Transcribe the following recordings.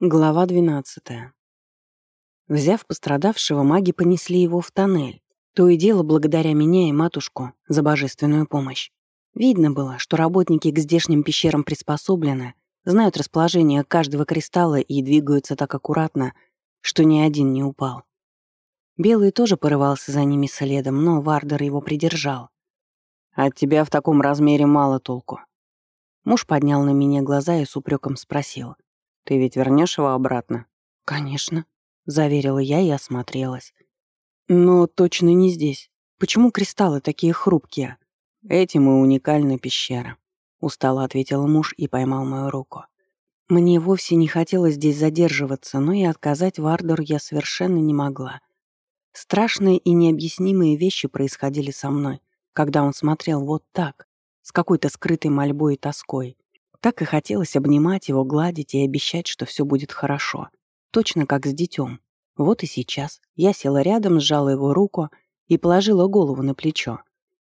Глава 12. Взяв пострадавшего, маги понесли его в тоннель. То и дело благодаря меня и матушку за божественную помощь. Видно было, что работники к здешним пещерам приспособлены, знают расположение каждого кристалла и двигаются так аккуратно, что ни один не упал. Белый тоже порывался за ними следом, но Вардер его придержал. «От тебя в таком размере мало толку». Муж поднял на меня глаза и с упреком спросил — ты ведь вернешь его обратно? Конечно, заверила я и осмотрелась. Но точно не здесь. Почему кристаллы такие хрупкие? Этим и уникальна пещера. Устало ответил муж и поймал мою руку. Мне вовсе не хотелось здесь задерживаться, но и отказать Вардеру я совершенно не могла. Страшные и необъяснимые вещи происходили со мной, когда он смотрел вот так, с какой-то скрытой мольбой и тоской. Так и хотелось обнимать его, гладить и обещать, что все будет хорошо. Точно как с детем. Вот и сейчас. Я села рядом, сжала его руку и положила голову на плечо.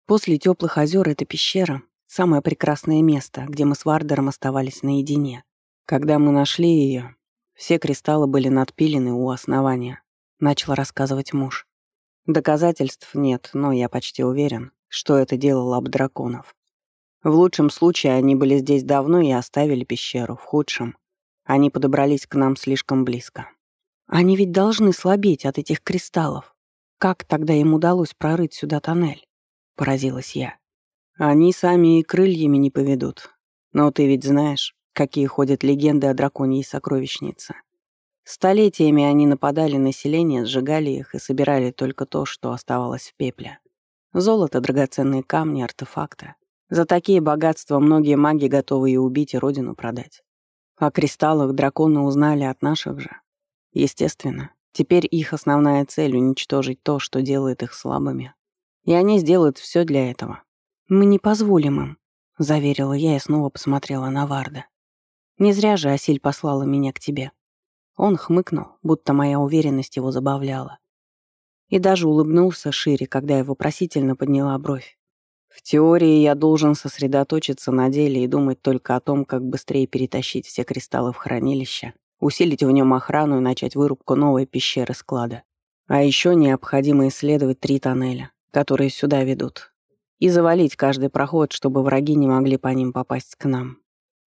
После теплых озер эта пещера — самое прекрасное место, где мы с Вардером оставались наедине. Когда мы нашли ее, все кристаллы были надпилены у основания, начал рассказывать муж. Доказательств нет, но я почти уверен, что это делал об драконов. В лучшем случае они были здесь давно и оставили пещеру, в худшем они подобрались к нам слишком близко. Они ведь должны слабеть от этих кристаллов. Как тогда им удалось прорыть сюда тоннель? Поразилась я. Они сами и крыльями не поведут. Но ты ведь знаешь, какие ходят легенды о драконьей сокровищнице. Столетиями они нападали на селение, сжигали их и собирали только то, что оставалось в пепле. Золото, драгоценные камни, артефакты. За такие богатства многие маги готовы и убить, и родину продать. О кристаллах драконы узнали от наших же. Естественно, теперь их основная цель — уничтожить то, что делает их слабыми. И они сделают все для этого. «Мы не позволим им», — заверила я и снова посмотрела на Варда. «Не зря же Асиль послала меня к тебе». Он хмыкнул, будто моя уверенность его забавляла. И даже улыбнулся шире, когда я вопросительно подняла бровь. В теории я должен сосредоточиться на деле и думать только о том, как быстрее перетащить все кристаллы в хранилище, усилить в нем охрану и начать вырубку новой пещеры склада. А еще необходимо исследовать три тоннеля, которые сюда ведут, и завалить каждый проход, чтобы враги не могли по ним попасть к нам.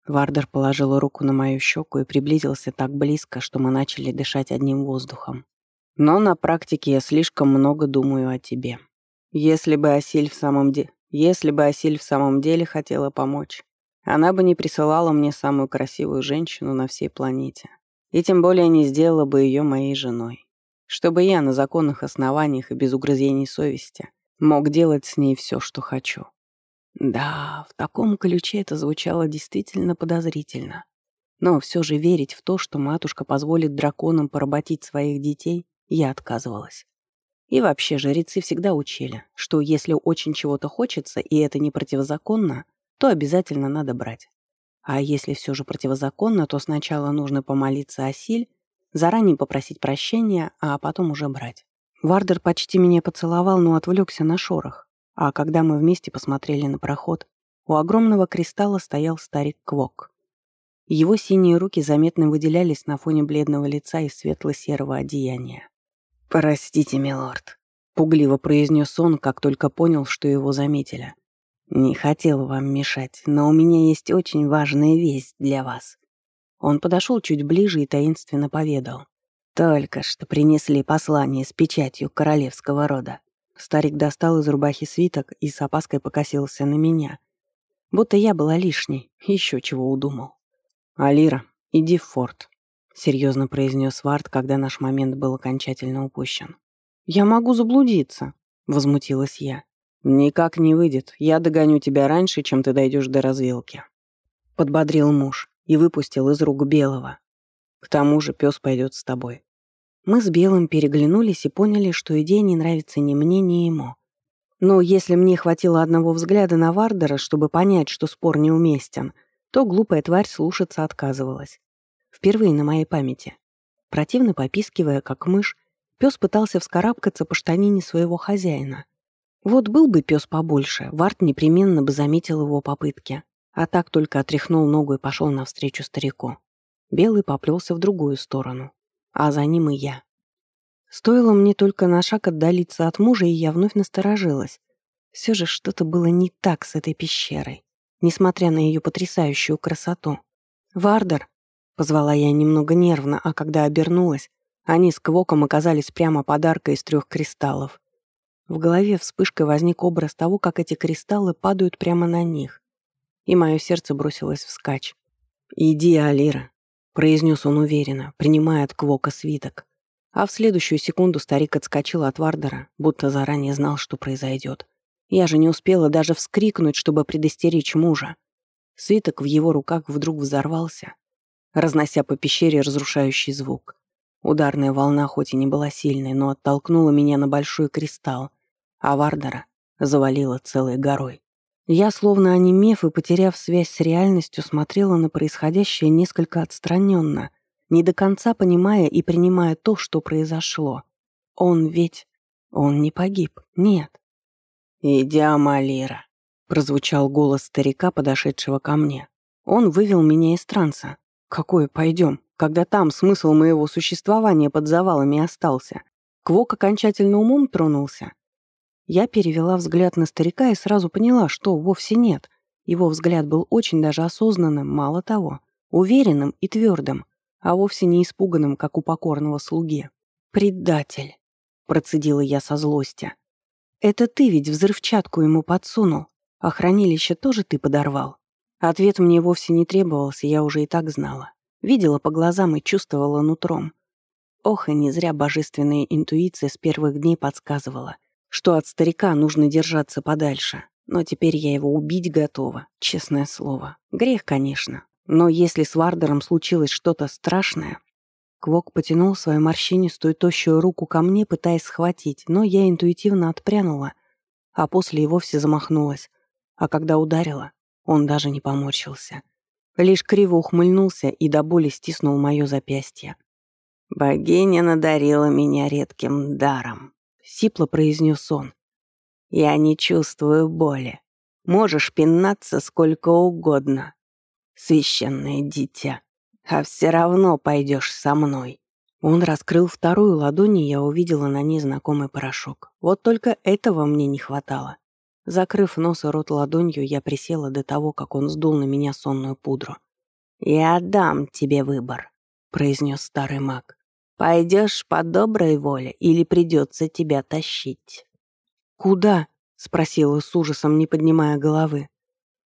Вардер положил руку на мою щеку и приблизился так близко, что мы начали дышать одним воздухом. Но на практике я слишком много думаю о тебе. Если бы Асиль в самом деле... Если бы Асиль в самом деле хотела помочь, она бы не присылала мне самую красивую женщину на всей планете. И тем более не сделала бы ее моей женой. Чтобы я на законных основаниях и без угрызений совести мог делать с ней все, что хочу. Да, в таком ключе это звучало действительно подозрительно. Но все же верить в то, что матушка позволит драконам поработить своих детей, я отказывалась. И вообще жрецы всегда учили, что если очень чего-то хочется, и это не противозаконно, то обязательно надо брать. А если все же противозаконно, то сначала нужно помолиться о силь, заранее попросить прощения, а потом уже брать. Вардер почти меня поцеловал, но отвлекся на шорох. А когда мы вместе посмотрели на проход, у огромного кристалла стоял старик Квок. Его синие руки заметно выделялись на фоне бледного лица и светло-серого одеяния. «Простите, милорд», — пугливо произнес он, как только понял, что его заметили. «Не хотел вам мешать, но у меня есть очень важная весть для вас». Он подошел чуть ближе и таинственно поведал. «Только что принесли послание с печатью королевского рода». Старик достал из рубахи свиток и с опаской покосился на меня. Будто я была лишней, еще чего удумал. «Алира, иди в форт», — серьезно произнес Вард, когда наш момент был окончательно упущен. «Я могу заблудиться», — возмутилась я. «Никак не выйдет. Я догоню тебя раньше, чем ты дойдешь до развилки», — подбодрил муж и выпустил из рук Белого. «К тому же пес пойдет с тобой». Мы с Белым переглянулись и поняли, что идея не нравится ни мне, ни ему. Но если мне хватило одного взгляда на Вардера, чтобы понять, что спор неуместен, то глупая тварь слушаться отказывалась. Впервые на моей памяти. Противно попискивая, как мышь, пес пытался вскарабкаться по штанине своего хозяина. Вот был бы пес побольше, Варт непременно бы заметил его попытки, а так только отряхнул ногу и пошел навстречу старику. Белый поплелся в другую сторону, а за ним и я. Стоило мне только на шаг отдалиться от мужа, и я вновь насторожилась. Все же что-то было не так с этой пещерой, несмотря на ее потрясающую красоту. «Вардер!» — позвала я немного нервно, а когда обернулась, они с Квоком оказались прямо под аркой из трех кристаллов. В голове вспышкой возник образ того, как эти кристаллы падают прямо на них. И мое сердце бросилось вскачь. «Иди, Алира», — произнес он уверенно, принимая от Квока свиток. А в следующую секунду старик отскочил от Вардера, будто заранее знал, что произойдет. Я же не успела даже вскрикнуть, чтобы предостеречь мужа. Свиток в его руках вдруг взорвался, разнося по пещере разрушающий звук. Ударная волна хоть и не была сильной, но оттолкнула меня на большой кристалл, а Вардера завалила целой горой. Я, словно онемев и потеряв связь с реальностью, смотрела на происходящее несколько отстраненно, не до конца понимая и принимая то, что произошло. Он ведь... Он не погиб, нет. «Идем, Алира», — прозвучал голос старика, подошедшего ко мне. Он вывел меня из транса. «Какое пойдем, когда там смысл моего существования под завалами остался?» Квок окончательно умом тронулся. Я перевела взгляд на старика и сразу поняла, что вовсе нет. Его взгляд был очень даже осознанным, мало того, уверенным и твердым а вовсе не испуганным, как у покорного слуги. «Предатель», — процедила я со злости. «Это ты ведь взрывчатку ему подсунул, а хранилище тоже ты подорвал». Ответ мне вовсе не требовался, я уже и так знала. Видела по глазам и чувствовала нутром. Ох, и не зря божественная интуиция с первых дней подсказывала, что от старика нужно держаться подальше. Но теперь я его убить готова, честное слово. Грех, конечно, но если с Вардером случилось что-то страшное... Квок потянул свою морщинистую тощую руку ко мне, пытаясь схватить, но я интуитивно отпрянула, а после и вовсе замахнулась. А когда ударила, он даже не поморщился. Лишь криво ухмыльнулся и до боли стиснул мое запястье. «Богиня надарила меня редким даром», — сипло произнес он. «Я не чувствую боли. Можешь пинаться сколько угодно, священное дитя, а все равно пойдешь со мной». Он раскрыл вторую ладонь, и я увидела на ней знакомый порошок. Вот только этого мне не хватало. Закрыв нос и рот ладонью, я присела до того, как он сдул на меня сонную пудру. «Я дам тебе выбор», — произнес старый маг. «Пойдешь по доброй воле или придется тебя тащить?» «Куда?» — спросила с ужасом, не поднимая головы.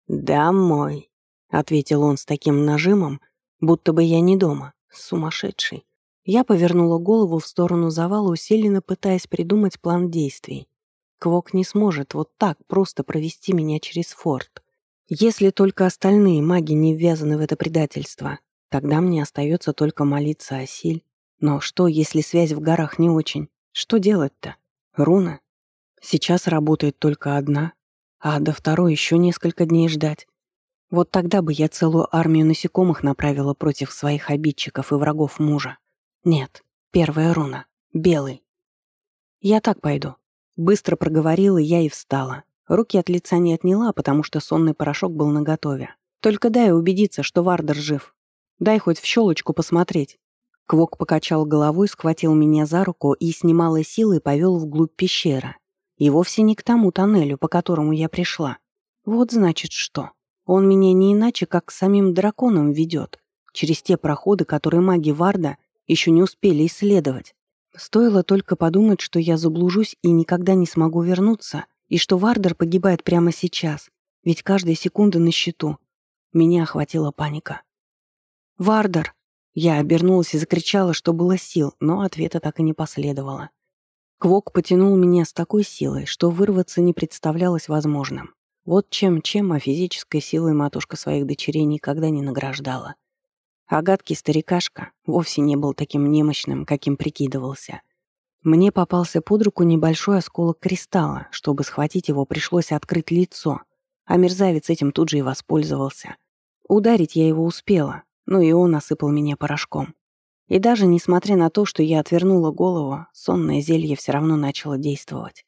«Домой», ответил он с таким нажимом, будто бы я не дома. Сумасшедший. Я повернула голову в сторону завала, усиленно пытаясь придумать план действий. Квок не сможет вот так просто провести меня через форт. Если только остальные маги не ввязаны в это предательство, тогда мне остается только молиться о силь. Но что, если связь в горах не очень? Что делать-то? Руна? Сейчас работает только одна, а до второй еще несколько дней ждать. Вот тогда бы я целую армию насекомых направила против своих обидчиков и врагов мужа. Нет, первая руна. Белый. Я так пойду. Быстро проговорила я и встала. Руки от лица не отняла, потому что сонный порошок был наготове. Только дай убедиться, что Вардер жив. Дай хоть в щелочку посмотреть. Квок покачал головой, схватил меня за руку и с немалой силой повел вглубь пещеры. И вовсе не к тому тоннелю, по которому я пришла. Вот значит что. Он меня не иначе, как к самим драконам ведет, через те проходы, которые маги Варда еще не успели исследовать. Стоило только подумать, что я заблужусь и никогда не смогу вернуться, и что Вардер погибает прямо сейчас, ведь каждая секунда на счету. Меня охватила паника. «Вардер!» Я обернулась и закричала, что было сил, но ответа так и не последовало. Квок потянул меня с такой силой, что вырваться не представлялось возможным. Вот чем-чем, а физической силой матушка своих дочерей никогда не награждала. А гадкий старикашка вовсе не был таким немощным, каким прикидывался. Мне попался под руку небольшой осколок кристалла. Чтобы схватить его, пришлось открыть лицо, а мерзавец этим тут же и воспользовался. Ударить я его успела, но и он осыпал меня порошком. И даже несмотря на то, что я отвернула голову, сонное зелье все равно начало действовать.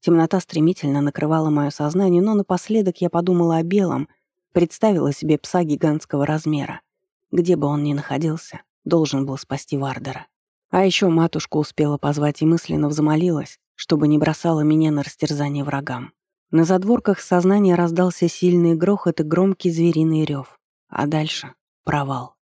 Темнота стремительно накрывала мое сознание, но напоследок я подумала о белом, представила себе пса гигантского размера. Где бы он ни находился, должен был спасти Вардера. А еще матушка успела позвать и мысленно взмолилась, чтобы не бросала меня на растерзание врагам. На задворках сознания раздался сильный грохот и громкий звериный рев. А дальше — провал.